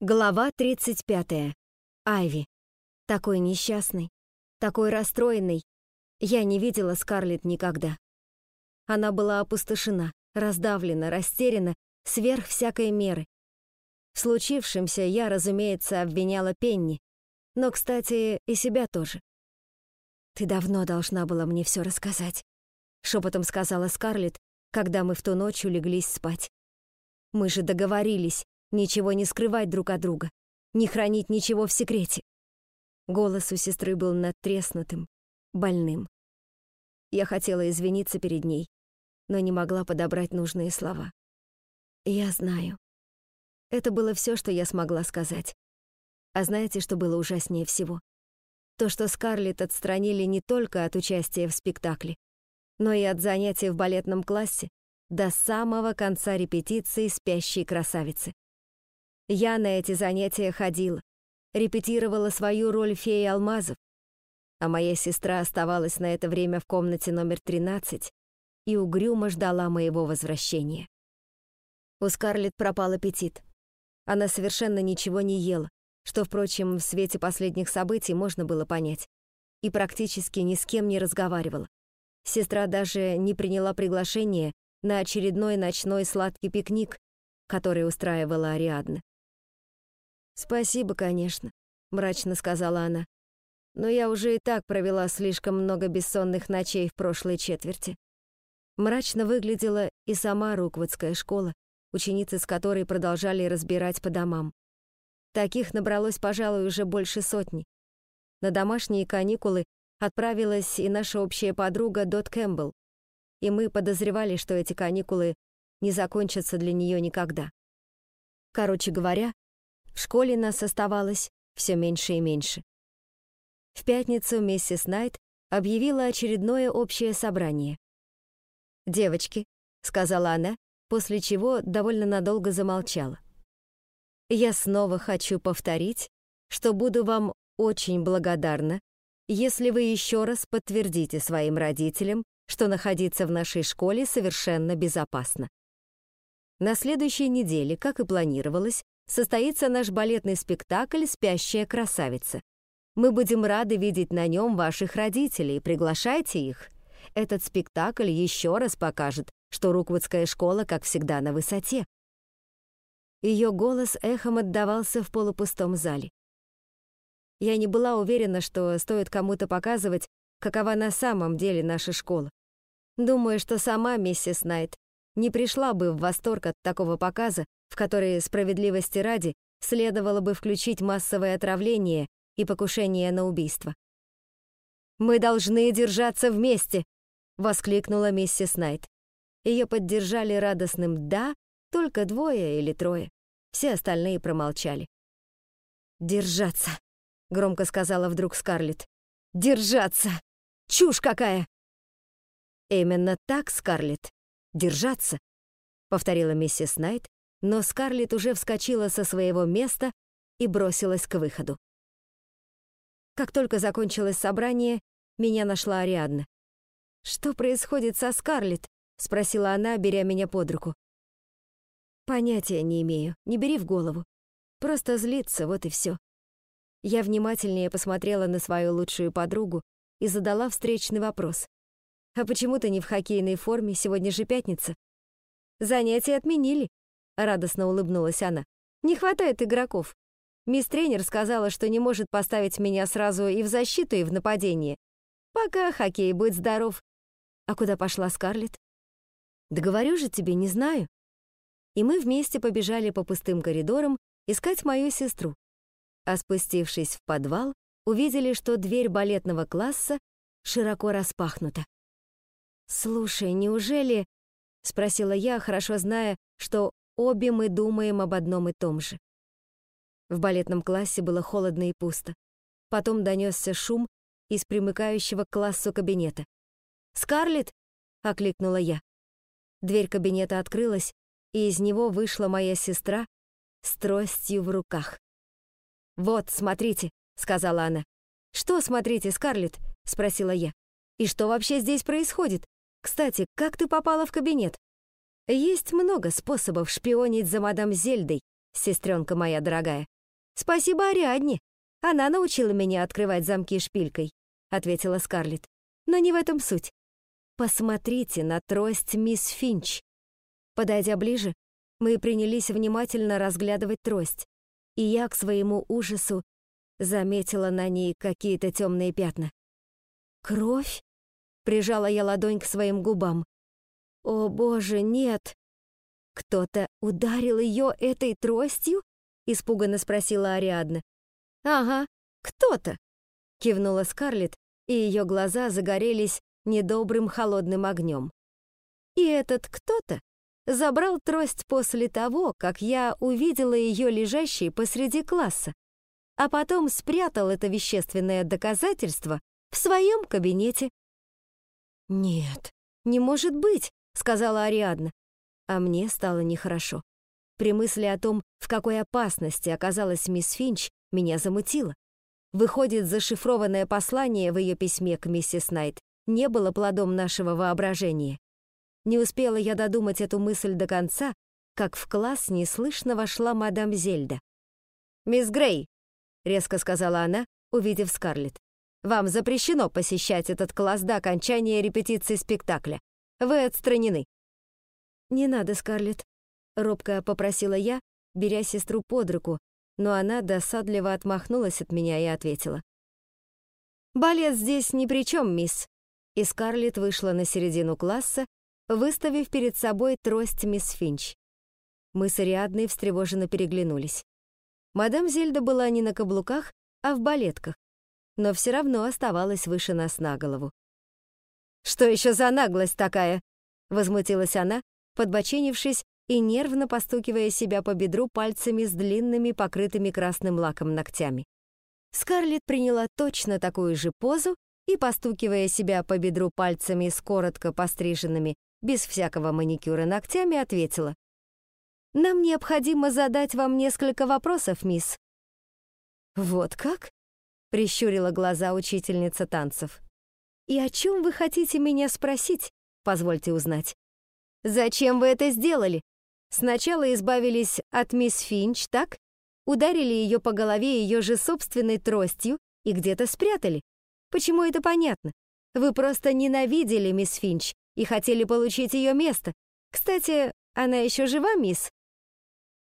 Глава 35. Айви. Такой несчастный, такой расстроенный. Я не видела Скарлетт никогда. Она была опустошена, раздавлена, растеряна, сверх всякой меры. В случившемся я, разумеется, обвиняла Пенни, но, кстати, и себя тоже. «Ты давно должна была мне все рассказать», — шепотом сказала Скарлетт, когда мы в ту ночь улеглись спать. «Мы же договорились, ничего не скрывать друг от друга, не хранить ничего в секрете. Голос у сестры был надтреснутым, больным. Я хотела извиниться перед ней, но не могла подобрать нужные слова. Я знаю. Это было все, что я смогла сказать. А знаете, что было ужаснее всего? То, что Скарлетт отстранили не только от участия в спектакле, но и от занятий в балетном классе до самого конца репетиции «Спящей красавицы». Я на эти занятия ходила, репетировала свою роль феи алмазов, а моя сестра оставалась на это время в комнате номер 13 и угрюмо ждала моего возвращения. У Скарлетт пропал аппетит. Она совершенно ничего не ела, что, впрочем, в свете последних событий можно было понять, и практически ни с кем не разговаривала. Сестра даже не приняла приглашение на очередной ночной сладкий пикник, который устраивала Ариадна. «Спасибо, конечно», — мрачно сказала она. «Но я уже и так провела слишком много бессонных ночей в прошлой четверти». Мрачно выглядела и сама Руквудская школа, ученицы с которой продолжали разбирать по домам. Таких набралось, пожалуй, уже больше сотни. На домашние каникулы отправилась и наша общая подруга Дот Кэмпбелл, и мы подозревали, что эти каникулы не закончатся для нее никогда. Короче говоря, в школе нас оставалось все меньше и меньше. В пятницу миссис Найт объявила очередное общее собрание. «Девочки», — сказала она, после чего довольно надолго замолчала. «Я снова хочу повторить, что буду вам очень благодарна, если вы еще раз подтвердите своим родителям, что находиться в нашей школе совершенно безопасно. На следующей неделе, как и планировалось, состоится наш балетный спектакль «Спящая красавица». Мы будем рады видеть на нем ваших родителей, приглашайте их. Этот спектакль еще раз покажет, что Руквудская школа, как всегда, на высоте. Ее голос эхом отдавался в полупустом зале. Я не была уверена, что стоит кому-то показывать, какова на самом деле наша школа. Думаю, что сама миссис Найт не пришла бы в восторг от такого показа, в который, справедливости ради, следовало бы включить массовое отравление и покушение на убийство. «Мы должны держаться вместе!» — воскликнула миссис Найт. Ее поддержали радостным «да», только двое или трое. Все остальные промолчали. «Держаться!» — громко сказала вдруг Скарлетт. «Держаться! Чушь какая!» «Именно так, Скарлетт, держаться», — повторила миссис Найт, но Скарлетт уже вскочила со своего места и бросилась к выходу. Как только закончилось собрание, меня нашла Ариадна. «Что происходит со Скарлетт?» — спросила она, беря меня под руку. «Понятия не имею, не бери в голову. Просто злится, вот и все». Я внимательнее посмотрела на свою лучшую подругу и задала встречный вопрос. «А почему ты не в хоккейной форме? Сегодня же пятница». «Занятия отменили», — радостно улыбнулась она. «Не хватает игроков. Мисс тренер сказала, что не может поставить меня сразу и в защиту, и в нападение. Пока хоккей, будь здоров». «А куда пошла Скарлетт?» «Да говорю же тебе, не знаю». И мы вместе побежали по пустым коридорам искать мою сестру. А спустившись в подвал, увидели, что дверь балетного класса широко распахнута. «Слушай, неужели...» — спросила я, хорошо зная, что обе мы думаем об одном и том же. В балетном классе было холодно и пусто. Потом донесся шум из примыкающего к классу кабинета. «Скарлетт!» — окликнула я. Дверь кабинета открылась, и из него вышла моя сестра с тростью в руках. «Вот, смотрите», — сказала она. «Что смотрите, Скарлетт?» — спросила я. «И что вообще здесь происходит? Кстати, как ты попала в кабинет? Есть много способов шпионить за мадам Зельдой, сестренка моя дорогая. Спасибо Ариадне. Она научила меня открывать замки шпилькой, ответила Скарлетт. Но не в этом суть. Посмотрите на трость мисс Финч. Подойдя ближе, мы принялись внимательно разглядывать трость, и я к своему ужасу заметила на ней какие-то темные пятна. «Кровь?» — прижала я ладонь к своим губам. «О, боже, нет!» «Кто-то ударил ее этой тростью?» — испуганно спросила Ариадна. «Ага, кто-то!» — кивнула Скарлетт, и ее глаза загорелись недобрым холодным огнем. И этот кто-то забрал трость после того, как я увидела ее лежащей посреди класса, а потом спрятал это вещественное доказательство в своем кабинете. «Нет, не может быть», — сказала Ариадна. А мне стало нехорошо. При мысли о том, в какой опасности оказалась мисс Финч, меня замутило. Выходит, зашифрованное послание в ее письме к миссис Найт не было плодом нашего воображения. Не успела я додумать эту мысль до конца, как в класс неслышно вошла мадам Зельда. «Мисс Грей», — резко сказала она, увидев Скарлетт, «вам запрещено посещать этот класс до окончания репетиции спектакля. Вы отстранены». «Не надо, Скарлетт», — робко попросила я, беря сестру под руку, но она досадливо отмахнулась от меня и ответила. «Балет здесь ни при чем, мисс». И Скарлетт вышла на середину класса, выставив перед собой трость мисс Финч. Мы с Ариадной встревоженно переглянулись. Мадам Зельда была не на каблуках, а в балетках, но все равно оставалась выше нас на голову. «Что еще за наглость такая?» — возмутилась она, подбоченившись и нервно постукивая себя по бедру пальцами с длинными, покрытыми красным лаком ногтями. Скарлетт приняла точно такую же позу и, постукивая себя по бедру пальцами с коротко постриженными, без всякого маникюра ногтями, ответила. «Нам необходимо задать вам несколько вопросов, мисс». «Вот как?» — прищурила глаза учительница танцев. «И о чем вы хотите меня спросить? Позвольте узнать». «Зачем вы это сделали?» Сначала избавились от мисс Финч, так? Ударили ее по голове ее же собственной тростью и где-то спрятали. Почему это понятно? Вы просто ненавидели мисс Финч и хотели получить ее место. Кстати, она еще жива, мисс?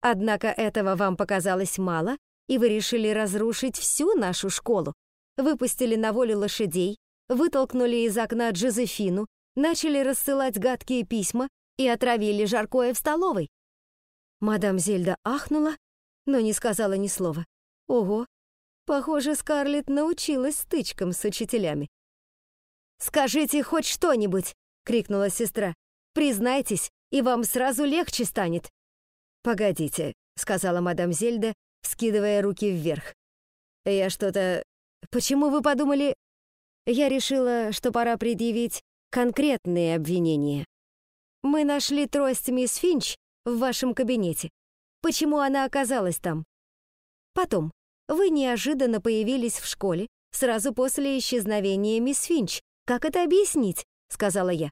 Однако этого вам показалось мало, и вы решили разрушить всю нашу школу. Выпустили на волю лошадей, вытолкнули из окна Джозефину, начали рассылать гадкие письма, и отравили жаркое в столовой. Мадам Зельда ахнула, но не сказала ни слова. Ого, похоже, Скарлетт научилась стычкам с учителями. «Скажите хоть что-нибудь!» — крикнула сестра. «Признайтесь, и вам сразу легче станет!» «Погодите», — сказала мадам Зельда, скидывая руки вверх. «Я что-то... Почему вы подумали...» Я решила, что пора предъявить конкретные обвинения. Мы нашли трость мисс Финч в вашем кабинете. Почему она оказалась там? Потом, вы неожиданно появились в школе сразу после исчезновения мисс Финч. Как это объяснить? Сказала я.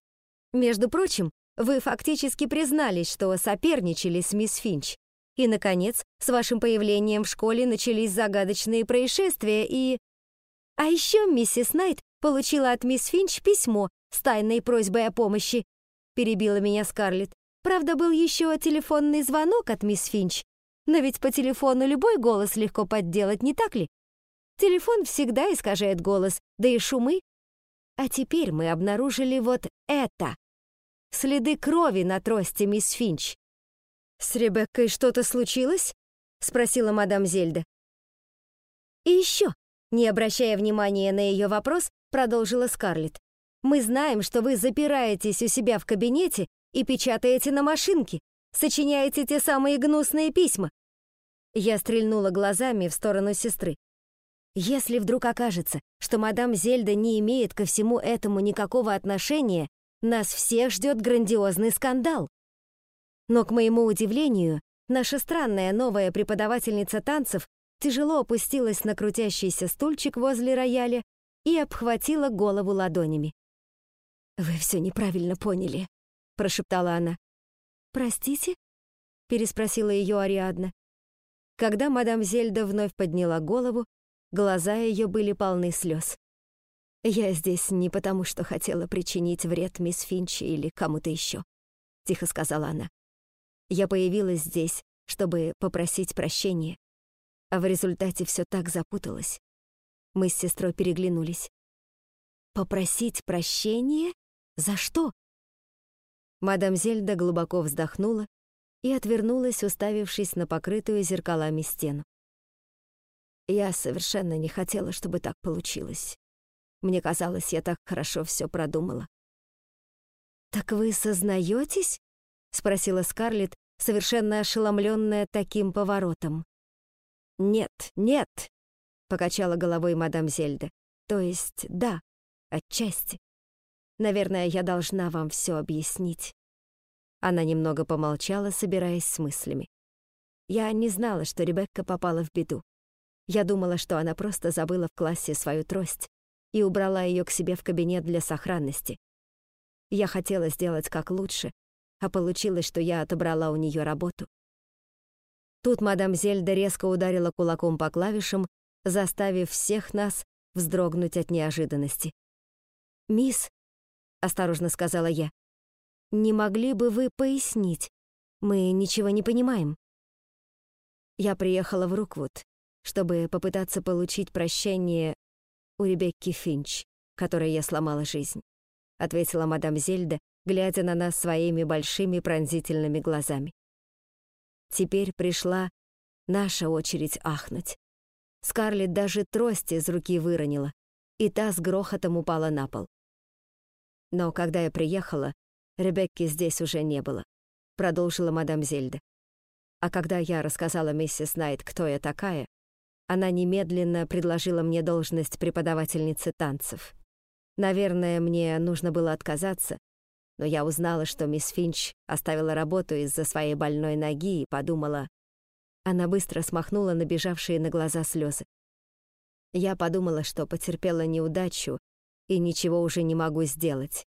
Между прочим, вы фактически признались, что соперничали с мисс Финч. И, наконец, с вашим появлением в школе начались загадочные происшествия и... А еще миссис Найт получила от мисс Финч письмо с тайной просьбой о помощи, перебила меня Скарлетт. Правда, был еще телефонный звонок от мисс Финч. Но ведь по телефону любой голос легко подделать, не так ли? Телефон всегда искажает голос, да и шумы. А теперь мы обнаружили вот это. Следы крови на трости мисс Финч. «С Ребеккой что-то случилось?» — спросила мадам Зельда. «И еще», не обращая внимания на ее вопрос, продолжила Скарлетт. Мы знаем, что вы запираетесь у себя в кабинете и печатаете на машинке, сочиняете те самые гнусные письма. Я стрельнула глазами в сторону сестры. Если вдруг окажется, что мадам Зельда не имеет ко всему этому никакого отношения, нас всех ждет грандиозный скандал. Но, к моему удивлению, наша странная новая преподавательница танцев тяжело опустилась на крутящийся стульчик возле рояля и обхватила голову ладонями. «Вы все неправильно поняли», — прошептала она. «Простите?» — переспросила ее Ариадна. Когда мадам Зельда вновь подняла голову, глаза ее были полны слез. «Я здесь не потому, что хотела причинить вред мисс Финчи или кому-то еще», — тихо сказала она. «Я появилась здесь, чтобы попросить прощения, а в результате все так запуталось. Мы с сестрой переглянулись. «Попросить прощения? За что?» Мадам Зельда глубоко вздохнула и отвернулась, уставившись на покрытую зеркалами стену. Я совершенно не хотела, чтобы так получилось. Мне казалось, я так хорошо все продумала. «Так вы сознаетесь?» — спросила Скарлетт, совершенно ошеломленная таким поворотом. «Нет, нет», — покачала головой мадам Зельда. «То есть, да, отчасти. Наверное, я должна вам все объяснить». Она немного помолчала, собираясь с мыслями. Я не знала, что Ребекка попала в беду. Я думала, что она просто забыла в классе свою трость и убрала ее к себе в кабинет для сохранности. Я хотела сделать как лучше, а получилось, что я отобрала у нее работу. Тут мадам Зельда резко ударила кулаком по клавишам, заставив всех нас вздрогнуть от неожиданности. «Мисс», — осторожно сказала я, — «не могли бы вы пояснить? Мы ничего не понимаем». Я приехала в Руквуд, чтобы попытаться получить прощение у Ребекки Финч, которой я сломала жизнь, ответила мадам Зельда, глядя на нас своими большими пронзительными глазами. Теперь пришла наша очередь ахнуть. Скарлетт даже трость из руки выронила, и та с грохотом упала на пол. Но когда я приехала, Ребекки здесь уже не было, продолжила мадам Зельда. А когда я рассказала миссис Найт, кто я такая, она немедленно предложила мне должность преподавательницы танцев. Наверное, мне нужно было отказаться, но я узнала, что мисс Финч оставила работу из-за своей больной ноги и подумала... Она быстро смахнула набежавшие на глаза слезы. Я подумала, что потерпела неудачу и ничего уже не могу сделать.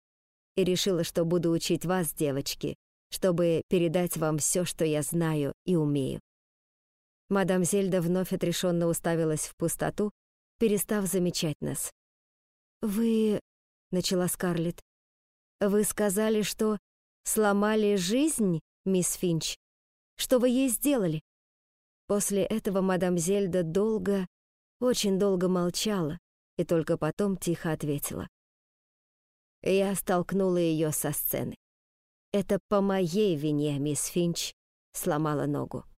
И решила, что буду учить вас, девочки, чтобы передать вам все, что я знаю и умею. Мадам Зельда вновь отрешенно уставилась в пустоту, перестав замечать нас. «Вы...» — начала Скарлетт. Вы сказали, что сломали жизнь, мисс Финч? Что вы ей сделали? После этого мадам Зельда долго, очень долго молчала и только потом тихо ответила. Я столкнула ее со сцены. Это по моей вине мисс Финч сломала ногу.